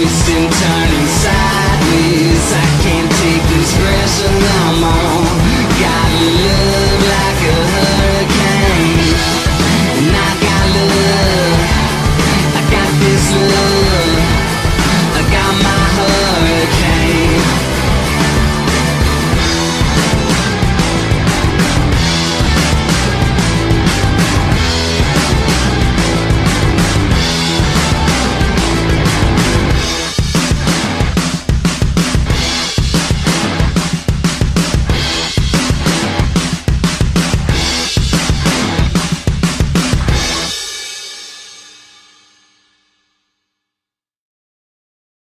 twisting time.